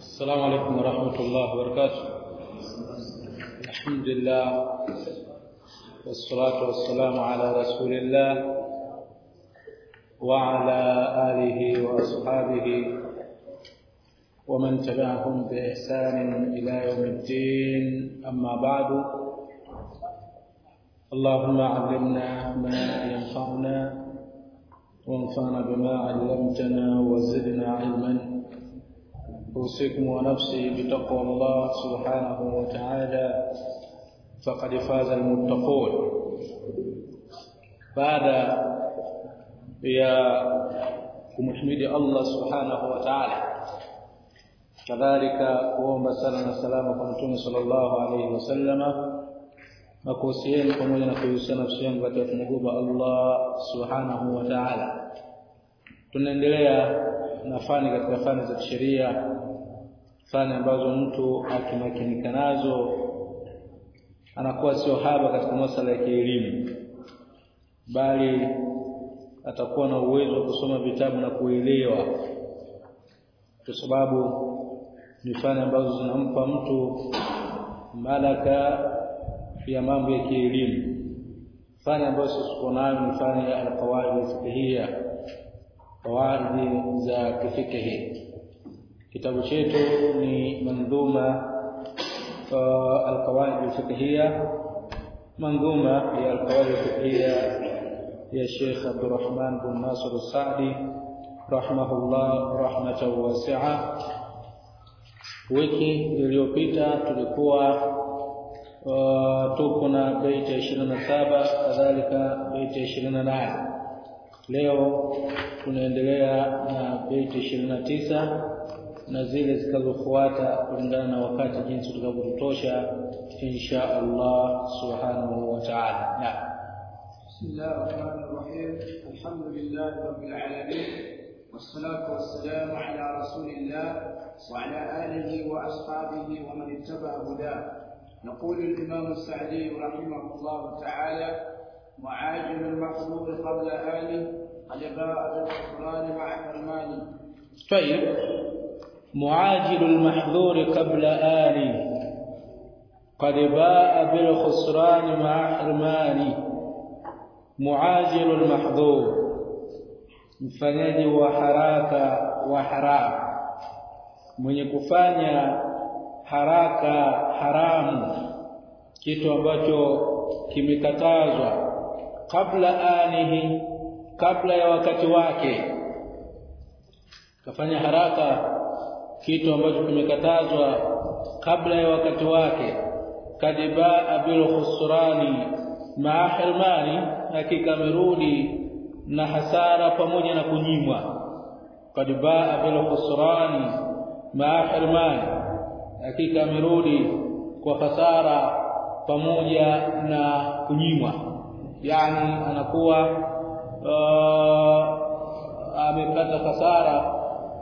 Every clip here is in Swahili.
السلام عليكم ورحمة الله وبركاته. الحمد لله والصلاة والسلام على رسول الله وعلى آله وأصحابه ومن تبعهم بإحسان إلى يوم الدين. أما بعد اللهم علمنا ما ينفعنا وانفعنا بما علمتنا وزدنا علما. أوصيكم ونفسي بتقوى الله سبحانه وتعالى. فقد فاز المتقون. بعد يا محمد الله سبحانه وتعالى. كذلك قوم سلام السلام عليكم صلى الله عليه وسلم. نكوسين pamoja na kuhusiana nafsi yangu katika kumgoba Allah na fani katika fani za sheria fani ambazo mtu akimakinika nazo anakuwa sio haba katika masuala ya kielimu bali atakuwa na uwezo wa kusoma vitabu na kuelewa. Kwa sababu ni fani ambazo zinampa mtu malaka ya mambo ya kielimu. Fani ambayo sisi nayo ni fani ya alqawaid fiqhiyya qawaid za kifikihi kitabu chetu ni mandhuma alqawaid alfiqhiyya. Mandhuma ya alqawaid alfiqhiyya ya Sheikh Abdurrahman bin Nasir al-Sa'di rahimahullah rahmatan wasi'a. Wiki iliyopita tulikuwa uh, tuko na baiti ya 27 kadhalika baiti ya 28 leo tunaendelea na baiti 29 na zile zitakazofuata kulingana na wakati jinsi tutakavyotosha insha Allah subhanahu wa ta'ala. Na بسم الله الرحمن الرحيم الحمد لله رب العالمين والصلاة والسلام على رسول الله وعلى آله وأصحابه ومن اتبع هداه يقول الإمام السعدي رحمه الله تعالى معاجم المحظوظ قبل آله قد باء بالخسران مع حرمانه طيب معاجل المحظور قبل آله قد باء بالخسران مع حرمانه muajilu almahdhur mfanyaji wa haraka wa haramu mwenye kufanya haraka haramu kitu ambacho kimekatazwa kabla anihi kabla ya wakati wake. Kafanya haraka kitu ambacho kimekatazwa kabla ya wakati wake. Kadibaa bil khusrani maa hirmani hakika amerudi na hasara pamoja na kunyimwa. Kadiba baa bil khusrani maa hirmani hakika amerudi kwa hasara pamoja na kunyimwa. Yani anakuwa amepata hasara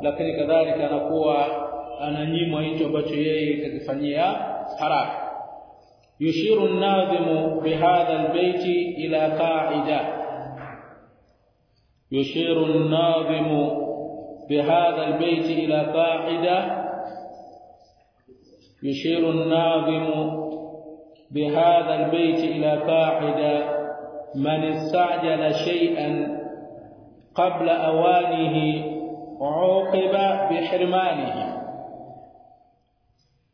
lakini kadhalika anakuwa ananyimwa hicho ambacho yeye kakifanyia haraka يشير الناظم بهذا البيت إلى قاعدة. يشير الناظم بهذا البيت إلى قاعدة. يشير الناظم بهذا البيت إلى قاعدة. من استعجل شيئا قبل أوانه عوقب بحرمانه.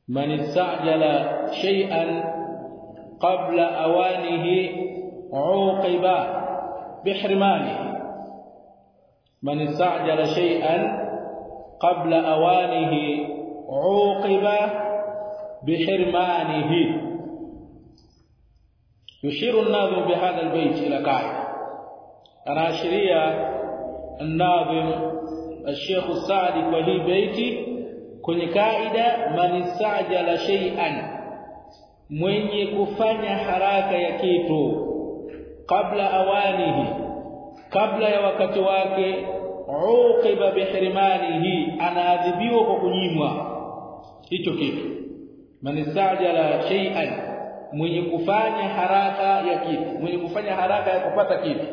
من استعجل شيئا قبل أوانه عوقب بحرمانه. من استعجل شيئا قبل أوانه عوقب بحرمانه. يشير الناظم بهذا البيت الى قاعده انا اشيريا الناظم الشيخ السعدي وهي بيتي kwenye kaida man istajala shay'an mwenye kufanya haraka ya kitu kabla awanihi kabla ya wakati wake uqiba bihrimanihi anaadhibiwa kwa kunyimwa hicho kitu man istajala shay'an mwenye kufanya haraka ya kitu mwenye kufanya haraka ya kupata kitu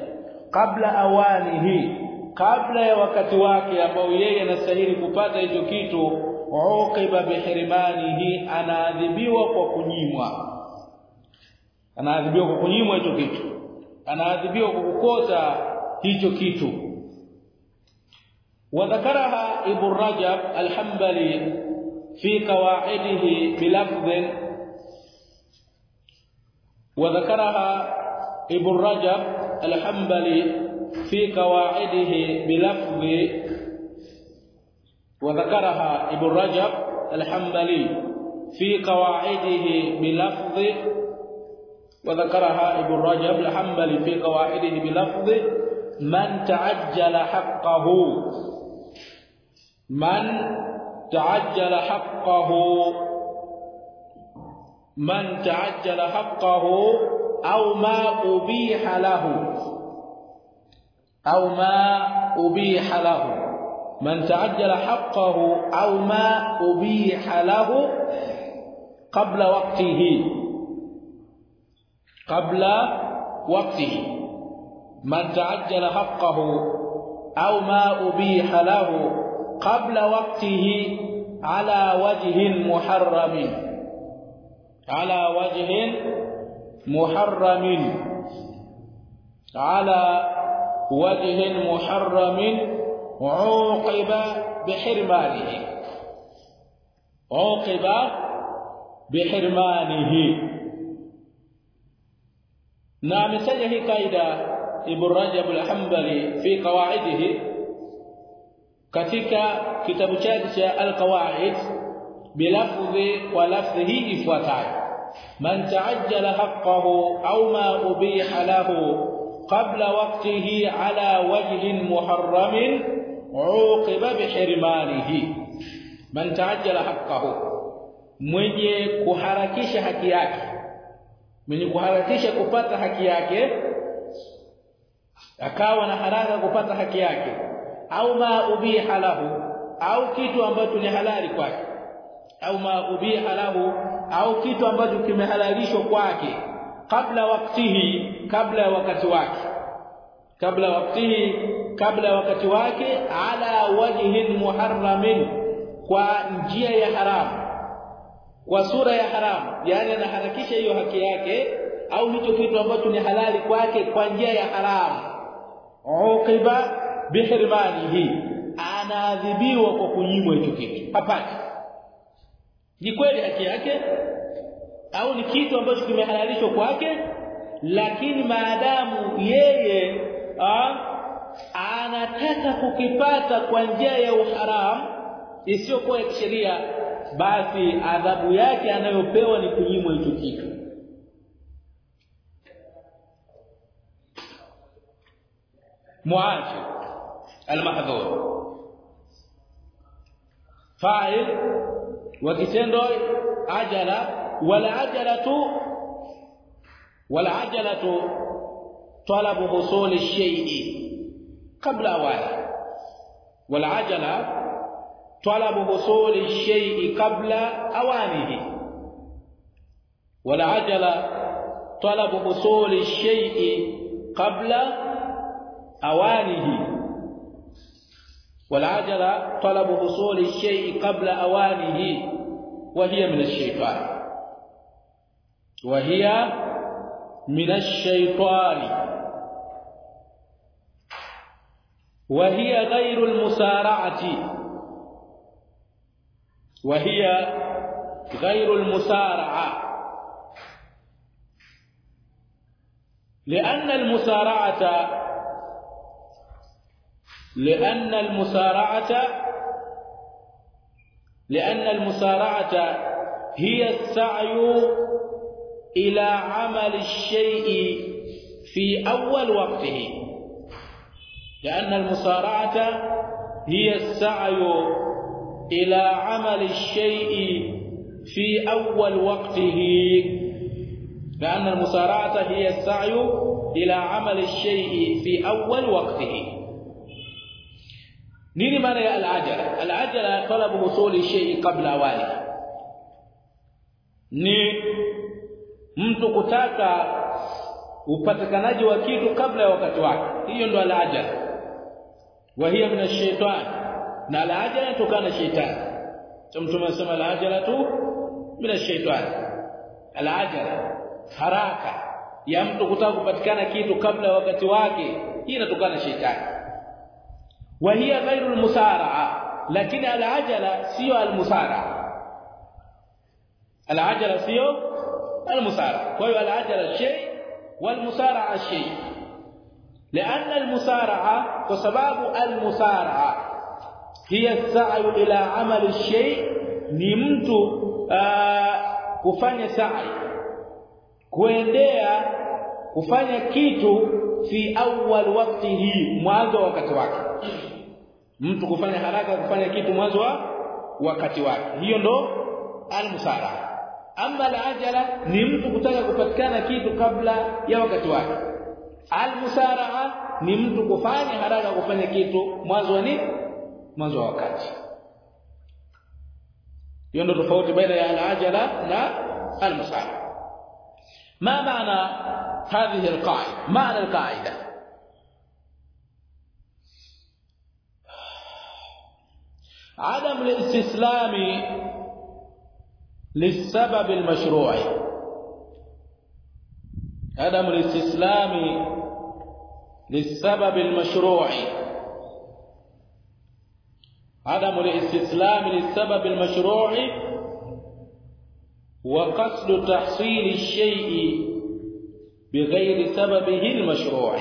kabla awanihi kabla ya wakati wake ambao yeye anastahili kupata hicho kitu uqiba bihirmanihi anaadhibiwa kwa kunyimwa anaadhibiwa kwa kunyimwa hicho kitu anaadhibiwa kwa kukosa hicho kitu وذكرها ابن رجب الحنبلي في قواعده بلفظ وذكرها ابن رجب الحنبلي في قواعده بلفظ وذكرها ابن رجب الحنبلي في قواعده بلفظ وذكرها ابن رجب الحنبلي في قواعده بلفظ من تعجل حقه من تعجل حقه من تعجل حقه أو ما أبيح له. أو ما أبيح له. من تعجل حقه أو ما أبيح له قبل وقته. قبل وقته. من تعجل حقه أو ما أبيح له قبل وقته على وجه محرم. على وجه محرم. على وجه محرم عوقب بحرمانه. عوقب بحرمانه. نعم سجه قاعدة ابن رجب الحنبلي في قواعده. ketika كتاب شادشه القواعد بلفظ ولفظه bilafzi wa lafzihi man تعجل حقه أو ما أبيح له قبل وقته على وجه محرم عوقب بحرمانه من تعجل حقه mwenye kuharakisha haki yake mwenye kuharakisha kupata haki yake akawa na haraka kupata haki yake au ma ubiha lahu au kitu ambacho ni halali kwake au ma ubiha lahu au kitu ambacho kimehalalishwa kwake kabla waktihi kabla wakati wake. Kabla waktihi kabla wakati wake ala wajhin muharramin kwa njia ya haramu kwa sura ya haramu yani anaharakisha hiyo haki yake au hicho kitu ambacho ni halali kwake kwa njia ya haramu uqiba bihirmanihi anaadhibiwa kwa kunyimwa hicho kitu. Hapati ni kweli haki yake au ni kitu ambacho kimehalalishwa kwake lakini maadamu yeye a, anataka kukipata kwa njia ya uharamu isiyokuwa ya kisheria basi adhabu yake anayopewa ni kunyimwa hicho kitu. Muaji almahdhur. Fa'il وكتندو عجلة ولا اجله ولا اجله طلب حصول الشيء قبل اوانه ولا اجله طلب حصول الشيء قبل أوانه. ولا اجله طلب حصول الشيء قبل أوانه. والعجل طلب حصول الشيء قبل أوانه وهي من الشيطان. وهي من الشيطان. وهي غير المسارعة. وهي غير المسارعة. لأن المسارعة لأن المسارعة لأن المسارعة هي السعي إلى عمل الشيء في أول وقته. لأن المسارعة هي السعي إلى عمل الشيء في أول وقته. لأن المسارعة هي السعي إلى عمل الشيء في أول وقته. Nini maana ya al-ajala al-ajala talabu husuli shay'i qabla awali ni mtu kutaka upatikanaji wa kitu kabla ya wakati wake. Hiyo ndo al-ajala wa hiya min ash-shaytan. Na al-ajala tukana shaytan. Mtume anasema al-ajala tu min ash-shaytan. Al-ajala haraka ya mtu kutaka kupatikana kitu kabla ya wakati wake hii inatokana na shetani wa hiya ghairu al-musara'a lakini al-ajala sio al-musara'a al-ajala sio al-musara'a kwa hiyo al-ajala shay wal-musara'a shay لأن المسارعة وسباب المسارعة هي السعي إلى عمل الشيء ni mtu kufanya sa'i kuendea kufanya kitu fi awwal waqtihi mwanzo wa wakati wake mtu kufanya haraka kufanya kitu mwanzo wa wakati wake. Hiyo ndo almusara. Ama alajala ni mtu kutaka kupatikana kitu kabla ya wakati wake. Almusaraa ni mtu kufanya haraka kufanya kitu mwanzo ni mwanzo wa wakati. Hiyo ndo tofauti baina ya alajala na almusara. Ma maana hadhihi alqaida? Maana alqaida. عدم الاستسلام للسبب المشروع. عدم الاستسلام للسبب المشروع. عدم الاستسلام للسبب المشروع وقصد تحصيل الشيء بغير سببه المشروع.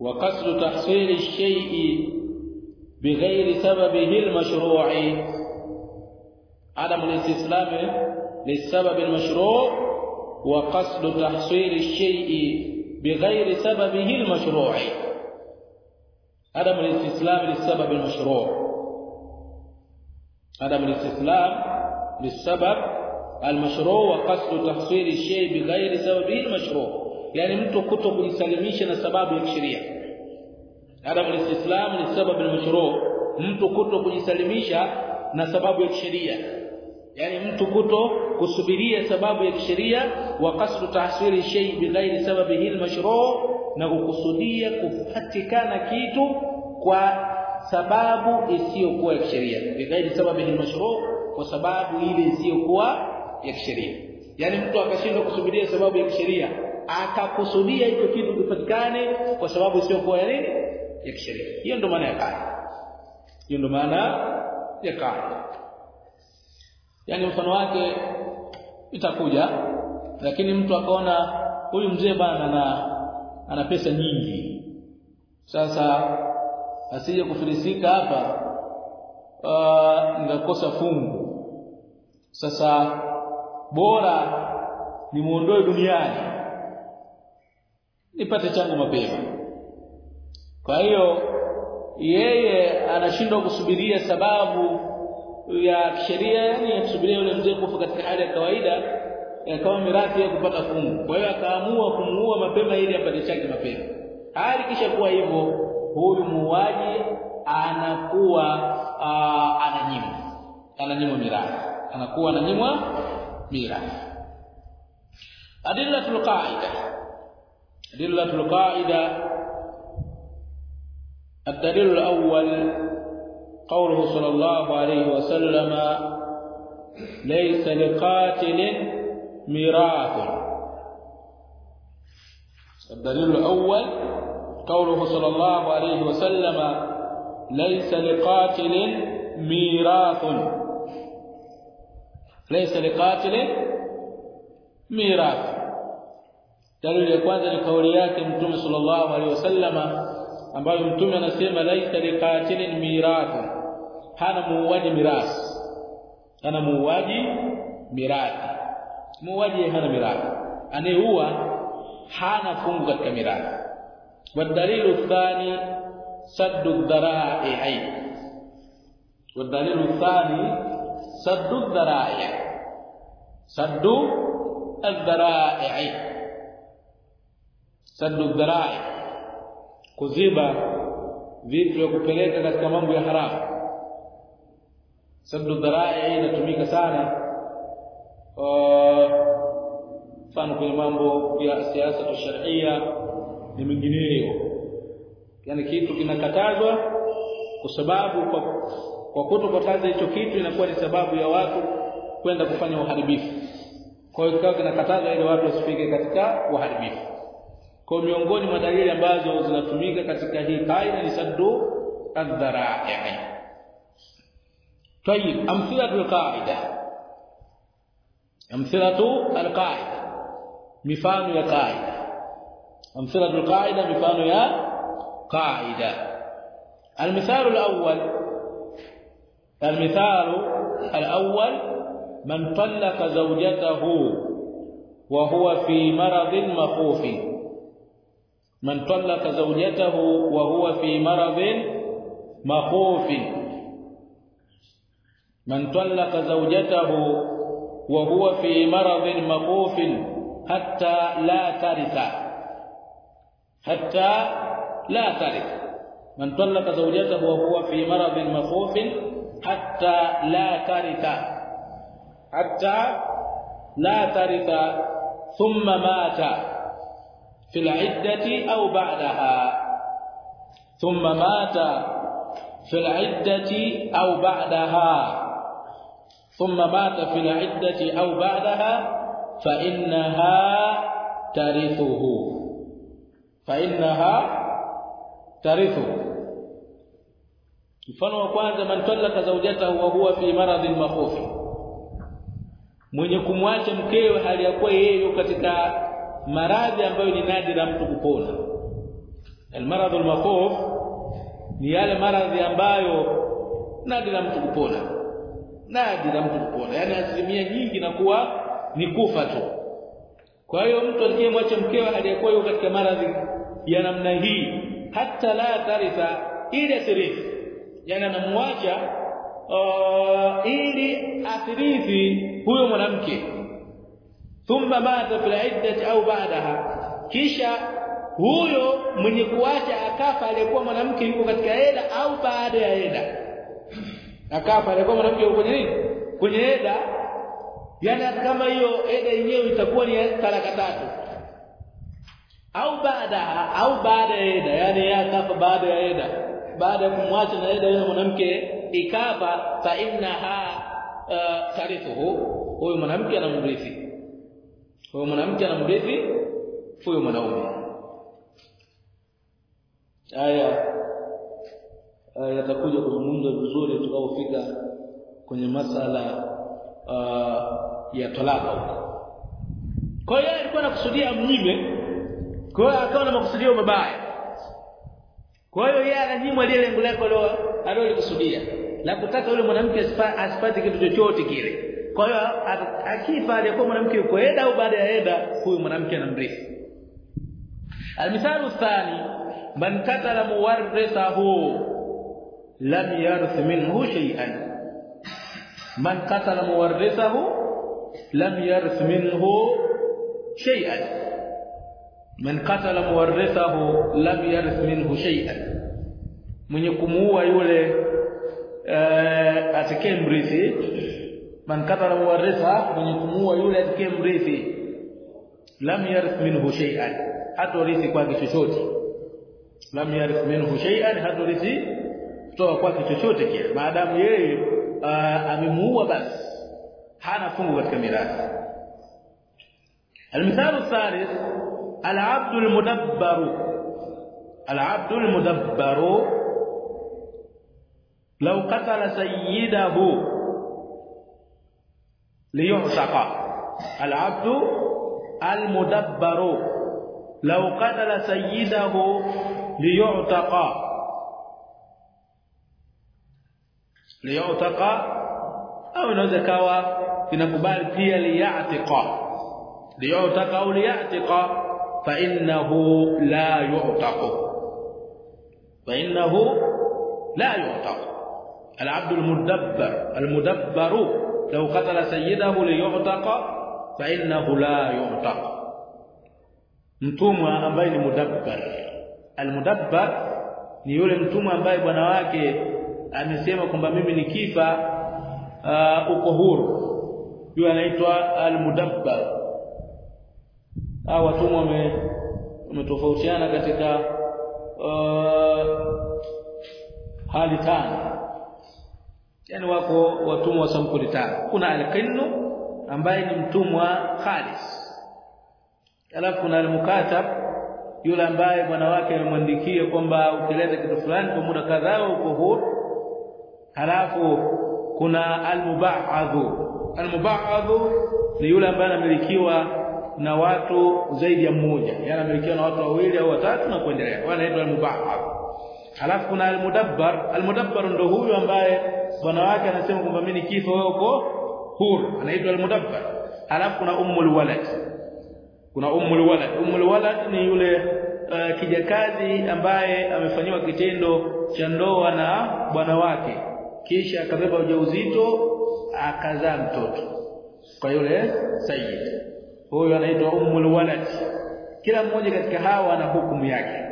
وقصد تحصيل الشيء بغير سببه المشروع. عدم الاستسلام للسبب المشروع وقصد تحصيل الشيء بغير سببه المشروع. عدم الاستسلام للسبب المشروع. عدم الاستسلام للسبب المشروع وقصد تحصيل الشيء بغير سببه المشروع. يعني mtu kuto kujisalimisha na sababu ya kisheria adam lislamu ni sababu al-mashru' mtu kuto kujisalimisha na sababu ya kisheria. Yani mtu kuto kusubiria sababu ya kisheria wa kasru tahsili shay bighairi sababihi al-mashru' na kukusudia kupatikana kitu kwa sababu isiyokuwa ya kisheria. Bighairi sababihi al-mashru' kwa sababu ile isiyokuwa ya kisheria. Yani mtu akashindwa kusubiria sababu ya kisheria akakusudia hicho kitu kipatikane kwa sababu isiyokuwa ya ya kisheria. Hiyo ndio maana ya kaya. Hiyo ndio maana ya kaya. Yani mfano wake itakuja lakini mtu akaona huyu mzee bana na ana pesa nyingi. Sasa asije kufilisika hapa uh, ngakosa fungu. Sasa bora ni nimuondoe duniani nipate changu mapema kwa hiyo yeye anashindwa kusubiria sababu ya kisheria yani kusubiria yule mzee kufa katika hali ya kawaida kama mirathi ya kupata fungu. Kwa hiyo akaamua kumuua mapema ili apate chake mapema. Hali kisha kuwa hivyo huyu muuaji anakuwa uh, ananyimwa. Ananyimwa mirathi. Anakuwa ananyimwa mirathi. Adillatul qaida. Adillatul qaida الدليل الأول قوله صلى الله عليه وسلم ليس لقاتل ميراث. الدليل الأول قوله صلى الله عليه وسلم ليس لقاتل ميراث. ليس لقاتل ميراث. ya kwanza ni kauli mtume sallallahu alaihi wasallama ambayo mtume anasema laisa liqatilin mirath hana muuaji mirathi hana muuaji mirathi muuaji hana mirathi anayeua hana fungu katika mirathi والدليل الثاني سد الذرائع والدليل الثاني سد الذرائع سد الذرائع سد الذرائع kuziba vitu vya kupeleka katika mambo ya haramu saddu dharai inatumika sana mfano kwenye mambo ya siasa tu sharia ni mengineyo. Yani kitu kinakatazwa kwa sababu kwa, kutokataza hicho kitu inakuwa ni sababu ya watu kwenda kufanya uharibifu. Kwa hiyo kinakatazwa ili watu wasifike katika uharibifu kwa miongoni mwa dalili ambazo zinatumika katika hii kaida ni saddu adharaa'i tayib amthila alqaida amthila alqaida mifano ya kaida amthila alqaida mifano ya kaida almithalu alawwal almithalu alawwal man talaqa zawjatahu wa huwa fi maradhin makhufin من طلق زوجته وهو في مرض مخوف. من طلق زوجته وهو في مرض مخوف حتى لا ترث. حتى لا ترث. من طلق زوجته وهو في مرض مخوف حتى لا ترث. حتى لا ترث. ثم مات. في العدة أو بعدها ثم مات في العدة أو بعدها ثم مات في العدة أو بعدها فإنها ترثه فإنها ترثه mfano wa kwanza man talaka zawjatahu wa huwa fi maradhin makhuf mwenye kumwacha mkewe hali ya kuwa yeye yuko katika maradhi ambayo ni nadira mtu kupona. Almaradhu almakhuf ni yale maradhi ambayo nadira mtu kupona. Nadira mtu kupona. Yani asilimia nyingi nakuwa ni kufa tu. Kwa hiyo mtu aliyemwacha mkewe aliyekuwa yuko katika maradhi ya namna hii hata la taritha ile asirithi. Yani anamwacha uh, ili athirithi huyo mwanamke thumma mata fil iddati au ba'daha kisha huyo mwenye kuacha akafa aliyekuwa mwanamke yuko katika eda au baada ya eda. Akafa aliyekuwa mwanamke yuko kwenye nini? Kwenye eda. Yani kama hiyo eda yenyewe itakuwa ni talaka tatu. Au baada au baada ya eda. Yani akafa baada ya eda. Baada ya kumwacha na eda yule mwanamke ikafa fa innaha uh, tarithuhu. Huyo mwanamke anamrithi huyo mwanamke anamrithi huyo mwanaume. Haya yatakuja kuzungumza vizuri tukaofika kwenye masala uh, ya talaka huko. Kwa hiyo alikuwa anakusudia mnyime kwa hiyo akawa na makusudio mabaya. Kwa hiyo yeye ananyimwa lile lengo lake alilolikusudia la kutaka yule mwanamke asipate kitu chochote kile kwa hiyo akifa aliyekuwa mwanamke yuko eda au baada ya eda huyu mwanamke anamrithi almithalu thani man katala muwarithahu lam yarith minhu shay'an. Man katala muwarithahu lam yarith minhu shay'an. Man katala muwarithahu lam yarith minhu shay'an. Mwenye kumuua yule uh, atakaye mrithi man katala muwarritha mwenye kumuua yule atakaye mrithi lam yarith minhu shay'an hatorithi kwake chochote lam yarith minhu shay'an hatorithi kutoka kwake chochote kile maadamu yeye uh, amemuua basi hana fungu katika mirathi المثال الثالث العبد المدبر العبد المدبر لو قتل سيده ليعتق العبد المدبر. لو قتل سيده ليعتق. ليعتق أو انذا كوا ينقبل بي ليعتق. ليعتق أو ليعتق. فإنه لا يعتق. فإنه لا يعتق. العبد المدبر. المدبر. لو قتل سيده ليعتق فانه لا يعتق mtumwa ambaye ni mudabbar almudabbar ni yule mtumwa ambaye bwana wake amesema kwamba mimi nikifa uh, uko huru yule anaitwa almudabbar au watumwa wametofautiana katika uh, hali tano yani wako watumwa wa sampuli tano kuna al-qinnu ambaye ni mtumwa khalis. Alafu kuna al-mukatab yule ambaye bwana wake amemwandikia kwamba ukileta kitu fulani kwa muda kadhaa uko huru halafu kuna al-muba'adhu al-muba'adhu ni yule ambaye anamilikiwa na watu zaidi ya mmoja. Yani anamilikiwa na watu wawili au watatu na kuendelea. Wanaitwa al-muba'adhu halafu kuna al-mudabbar al-mudabbar ndo huyu ambaye bwana wake anasema kwamba mimi nikifa wewe uko huru. Anaitwa al-mudabbar halafu kuna ummul walad. Kuna ummul walad. Ummul walad ni yule uh, kijakazi ambaye amefanyiwa kitendo cha ndoa na bwana wake. Kisha akabeba ujauzito akazaa mtoto kwa yule sayyid. Huyo anaitwa ummul walad. Kila mmoja katika hawa ana hukumu yake.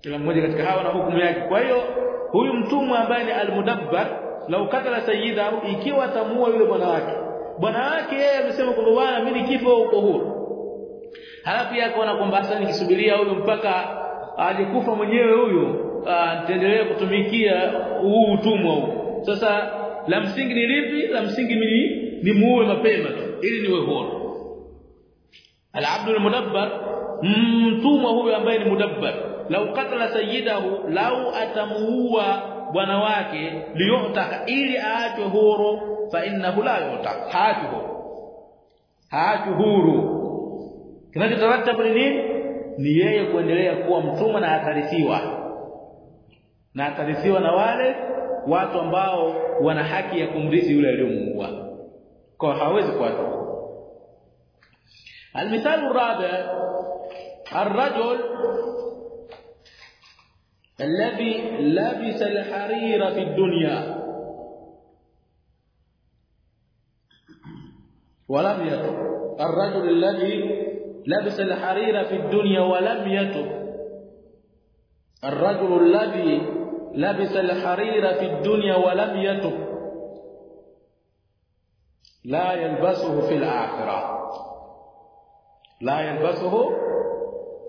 Kila mmoja katika hawa ana hukumu yake. Kwa hiyo huyu mtumwa ambaye ni almudabbar lau katala sayyida ikiwa atamuua yule bwana wake. Bwana wake yeye amesema kwamba bwana mimi nikifa uko huru halafu yeye akaona kwamba sasa nikisubiria huyo mpaka alikufa mwenyewe huyo nitaendelea kutumikia huu utumwa huu sasa la msingi ni lipi? La msingi mimi ni muue mapema tu ili niwe huru. Al-abdul mudabbar mtumwa huyo ambaye ni mudabbar lau katala sayyidahu lau atamuua bwana wake liyutaka ili aachwe huru fa innahu la yutak haachwe huru haachwe huru kinachotarattabu ni nini ni yeye kuendelea kuwa mtumwa na atarithiwa na atarithiwa na wale watu ambao wana haki ya kumrithi yule aliyomuua kwa hawezi kuachwa المثال الرابع الرجل الذي لبس الحرير في الدنيا. ولم يتب. الرجل الذي لبس الحرير في الدنيا ولم يتب. الرجل الذي لبس الحرير في الدنيا ولم يتب. لا يلبسه في الآخرة. لا يلبسه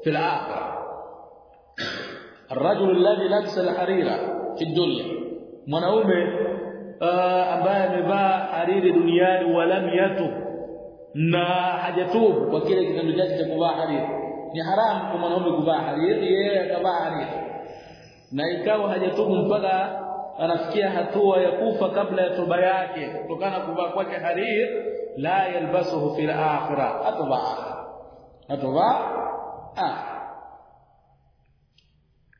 في الآخرة. الرجل الذي لبس الحرير في الدنيا mwanaume ambaye amevaa hariri duniani walam yatub na hajatubu kwa kile kitendo chake cha kuvaa hariri ni haramu kwa mwanaume kuvaa hariri yeye akavaa hariri na ikawa hajatubu mpaka anafikia hatua ya kufa kabla ya toba yake kutokana na kuvaa kwake hariri la yalbasuhu fil akhirah atavaa atavaa ah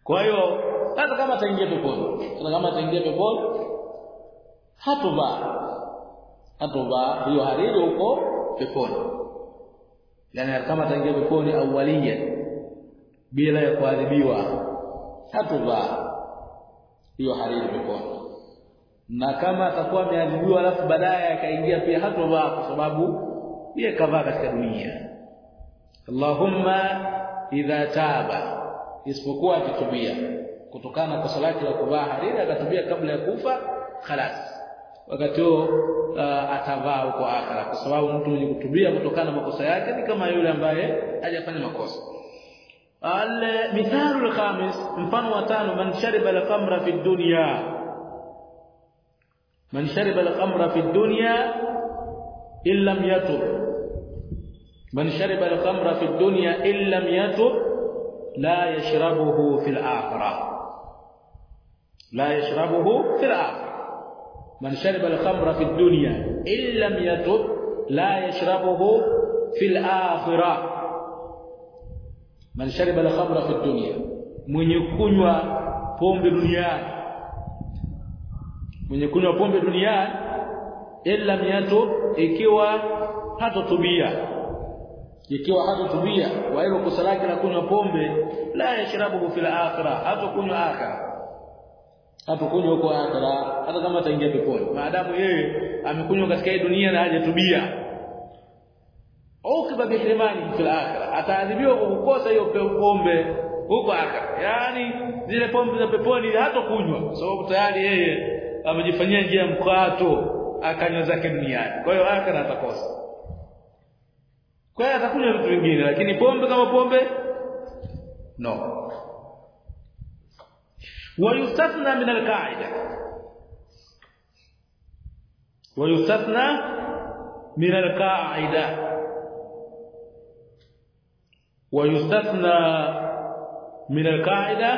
kwa hiyo hata kama ataingia peponi hata kama ataingia peponi hatovaa hatovaa hiyo hariri huko peponi. Yani kama ataingia peponi awalia bila ya kuadhibiwa hatovaa hiyo hariri peponi. Na kama atakuwa ameadhibiwa alafu baadaye akaingia pia hatovaa kwa sababu yeye kavaa katika dunia. Allahumma idha taba isipokuwa akitubia kutokana na kosa lake la kuvaa hariri akatubia kabla ya kufa khalas. Wakati huo uh, atavaa huko akhira kwa sababu mtu mwenye kutubia kutokana na makosa yake ni kama yule ambaye hajafanya makosa. Al-mithalu al-khamis mfano wa tano man shariba al-khamra fi dunya. Man shariba al-khamra fi dunya illam yatub. Man shariba al-khamra fi dunya illam yatub لا يشربه في الآخرة. لا يشربه في الآخرة. من شرب الخمر في الدنيا إن لم يتب لا يشربه في الآخرة. من شرب الخمر في الدنيا من يكنوا pombe duniani من يكنوا pombe duniani الا لم يتب ikiwa hatotubia ikiwa hatotubia wa hilo kosa lake la kunywa pombe la yashrabu fil akhirah hatokunywa akhirah hatokunywa huko akhirah hata kama ataingia peponi. Maadamu yeye amekunywa katika hii dunia na hajatubia ukiba bihrimani fil akhirah ataadhibiwa kwa kukosa hiyo pombe huko akhirah yani zile pombe za peponi hatokunywa kwa sababu tayari yeye amejifanyia njia mkato akanywa zake duniani. Kwa hiyo akhirah atakosa kwa hiyo atakunywa vitu vingine lakini pombe kama pombe? No. Wayustathna min alqaida. Wayustathna min alqaida. Wayustathna min alqaida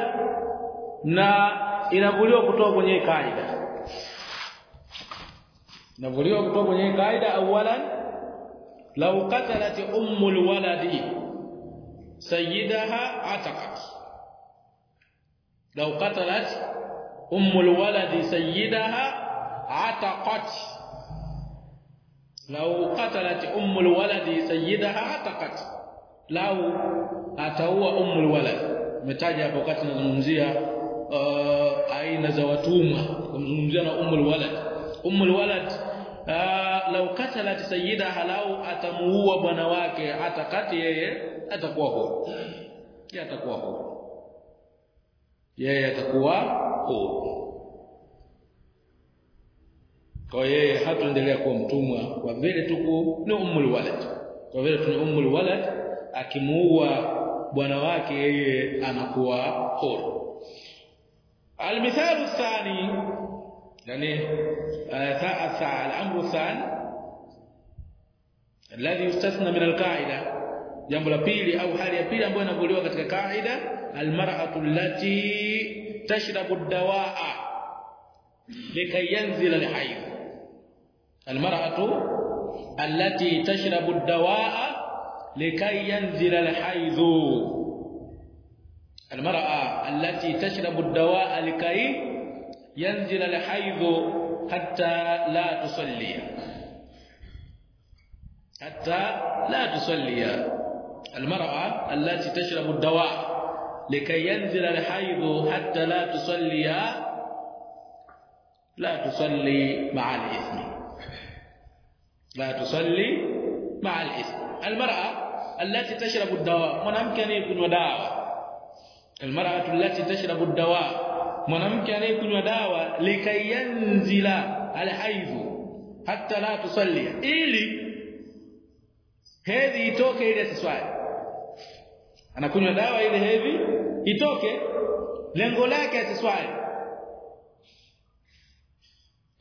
na inavuliwa kutoka kwenye kaida inavuliwa kutoka kwenye kaida awalan لو قتلت أم الولد سيدها عتقت. لو قتلت أم الولد سيدها عتقت. لو قتلت أم الولد سيدها عتقت. لو أتوا أم الولد. متاجا بقتل المنزية آه، أين ذا المنزية أم الولد. أم الولد uh, law qatalat sayyidaha law atamuua bwana wake hata kati yeye atakuwa huru yeye atakuwa huru yeye atakuwa huru kwa yeye hataendelea kuwa mtumwa kwa vile tuko ni ummul walad kwa vile tuna ummul walad akimuua bwana wake yeye anakuwa huru المثال الثاني يعني الامر الثاني الذي يستثنى من القاعده jambo la pili au hali ya pili ambayo inavuliwa katika kaida almar'atu allati tashrabu ad-dawaa likay yanzila al-hayd almar'atu allati tashrabu ad-dawaa likay yanzila al-hayd المرأة التي تشرب الدواء لكي ينزل الحيض حتى لا تصلي. حتى لا تصلي. المرأة التي تشرب الدواء لكي ينزل الحيض حتى لا تصلي لا تصلي مع الإثم. لا تصلي مع الإثم. المرأة التي تشرب الدواء mwanamke anayekunywa dawa المرأة التي تشرب الدواء mwanamke anayekunywa dawa likayanzila alhaidhu hata la tusalli ili hedhi itoke ile asiswali. Anakunywa dawa ile hedhi itoke lengo lake asiswali.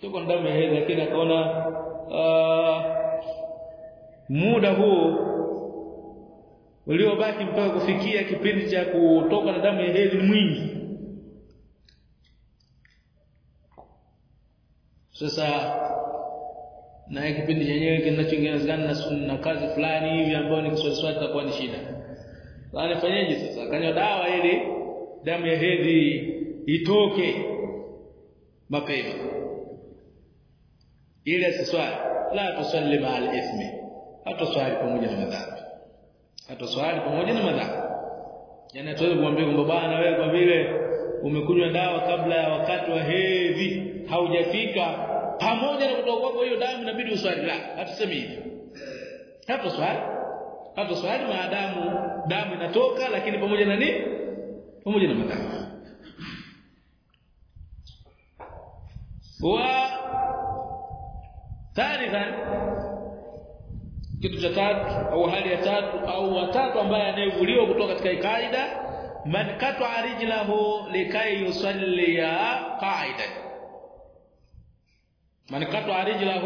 Tuko ndani ya hedhi lakini akaona uh, muda huu uliobaki mpaka kufikia kipindi cha kutoka na damu ya hedhi ni mwingi sasa na kipindi chenyewe kinachoingizana na sunna kazi fulani hivi ambayo ni kiswali swali itakuwa ni shida. Sasa fanyeje sasa? Kanywa dawa ili damu ya hedhi itoke mapema. Ili asiswali. La tusalli ma al-ithmi hatuswali pamoja na madhambi. Hatuswali pamoja na madhambi. Yani hatuwezi kumwambia kwamba bwana wewe kwa vile umekunywa dawa kabla ya wakati wa hedhi haujafika pamoja na kwako hiyo damu inabidi uswali. La hatusemi hivyo. Hapo swali. Hapo swali maadamu damu inatoka lakini pamoja na nini? Pamoja na madhambi. Wa thalitha kitu cha tatu au hali ya tatu au watatu ambaye anayevuliwa kutoka katika kaida man katwa rijlahu likai yusalli qa'idan من قطع رجله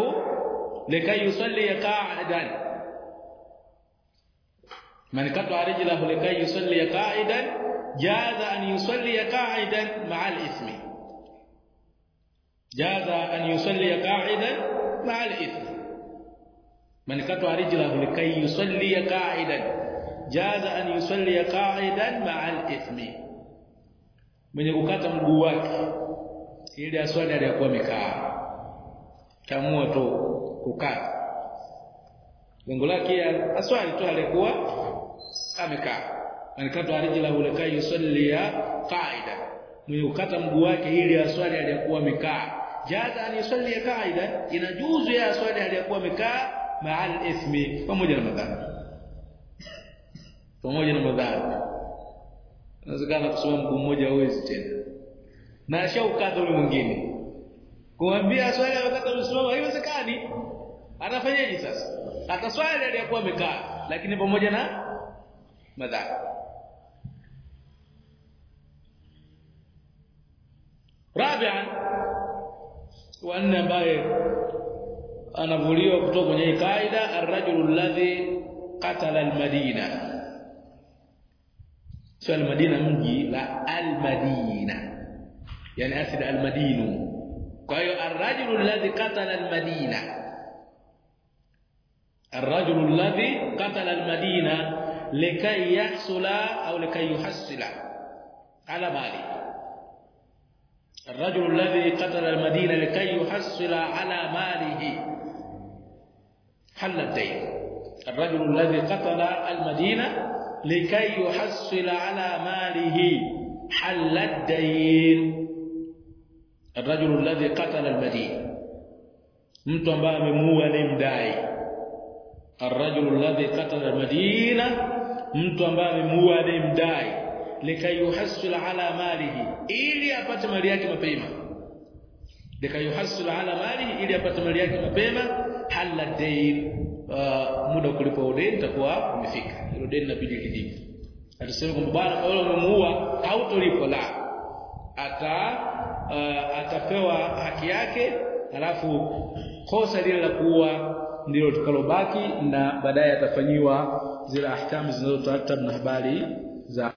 لكي يصلي قاعدا من قطع رجله لكي يصلي قاعدا جاز أن يصلي قاعدا مع الإثم. جاز أن يصلي قاعدا مع الإثم. من قطع رجله لكي يصلي قاعدا جاز أن يصلي قاعدا مع الإثم. من قطع مغواك ili aswali aliyokuwa amekaa kaamua tu kukaa. Lengo lake aswali tu alikuwa amekaa. Alikata arijila ulekai yusalli ya qaida mwenye ukata mguu wake ili aswali aliyakuwa amekaa. Jaza an yusalli ya qaida inajuzu ya aswali aliyakuwa amekaa ma'al ismi pamoja na madhara. Pamoja na madhara. Inawezekana kusoma mguu mmoja hawezi tena. Na ashaukata ule mwingine kumwambia swali wakati msimamo haiwezekani. Anafanyaje sasa? Ataswali aliyakuwa amekaa lakini pamoja na madhara. Rabi'an wanne ambaye anavuliwa kutoka kwenye kaida ar-rajulu alladhi qatala al-madina. Sio al-madina mji la almadina. Yani asid al-madinu kwa hiyo ar-rajulu alladhi qatala al-madina ar-rajulu alladhi qatala al-madina likay yahsula au likay yuhassila ala mali الرجل الذي قتل المدينة لكي يحصل على ماله حل الدين الرجل الذي قتل المدينة لكي يحصل على ماله حل الدين الرجل الذي قتل المدينه mtu ambaye amemuua ni mdai الرجل الذي قتل المدينه mtu ambaye amemuua ni mdai likayuhassil ala malihi ili apate mali yake mapema likayuhassil ala malihi ili apate mali yake mapema halla dayn uh, muda kulipa deni itakuwa umefika hilo deni inabidi lidipe atasema kwamba bwana kwa wewe umemuua hautolipo la ata uh, atapewa haki yake alafu kosa lile la kuua ndilo tukalobaki na baadaye atafanyiwa zile ahkamu zinazotatabu na habari za